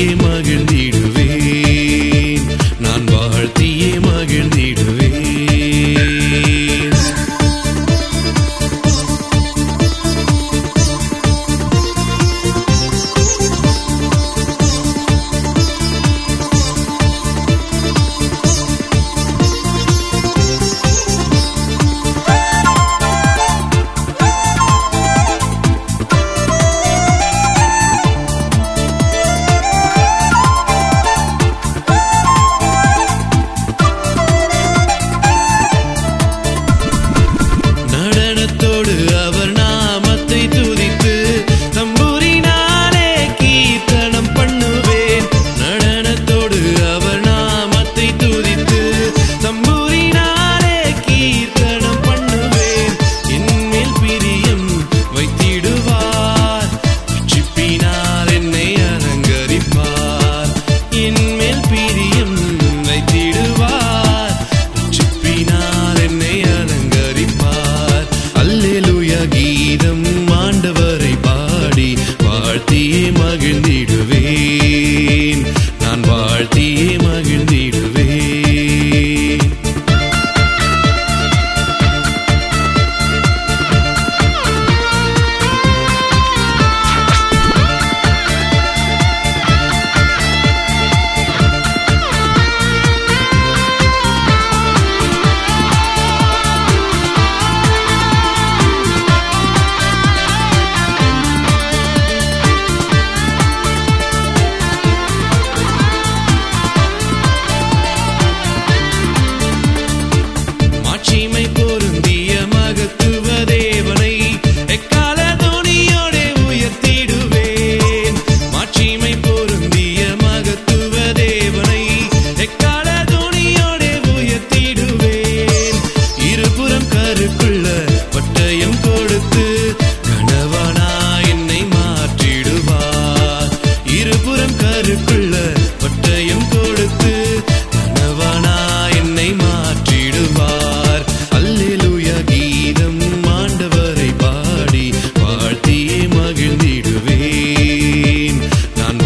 irmã.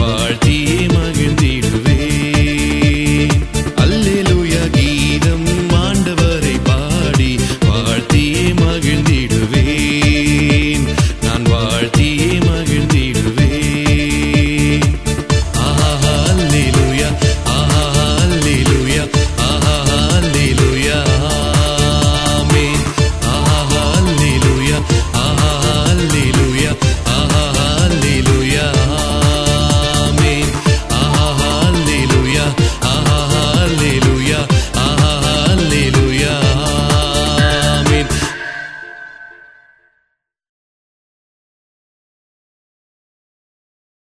வாழ்த்தியே மகிழ்ந்து